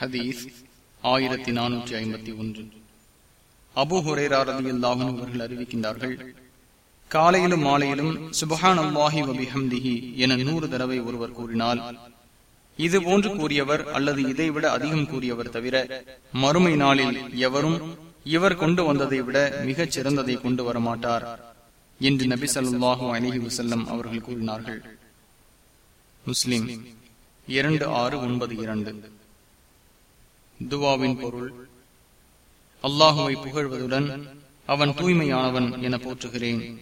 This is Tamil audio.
ஹதீஸ் ஆயிரத்தி நானூற்றி ஐம்பத்தி ஒன்று. அபு அவர்கள் அறிவிக்கின்றார்கள் காலையிலும் மாலையிலும் சுபஹான் அல்லாஹி வபிஹம்திஹி என நூறு தடவை ஒருவர் கூறினால் இது போன்று கூறியவர் அல்லது இதைவிட அதிகம் கூறியவர் தவிர மறுமை நாளில் எவரும் இவர் கொண்டு வந்ததை விட மிகச் சிறந்ததை கொண்டு வரமாட்டார் என்று நபி சொல்லாஹு அலிஹி வசல்லம் அவர்கள் கூறினார்கள். முஸ்லிம் இரண்டு ஆறு ஒன்பது இரண்டு. துவாவின் பொருள். அல்லாஹுவை புகழ்வதுடன் அவன் தூய்மையானவன் என போற்றுகிறேன்.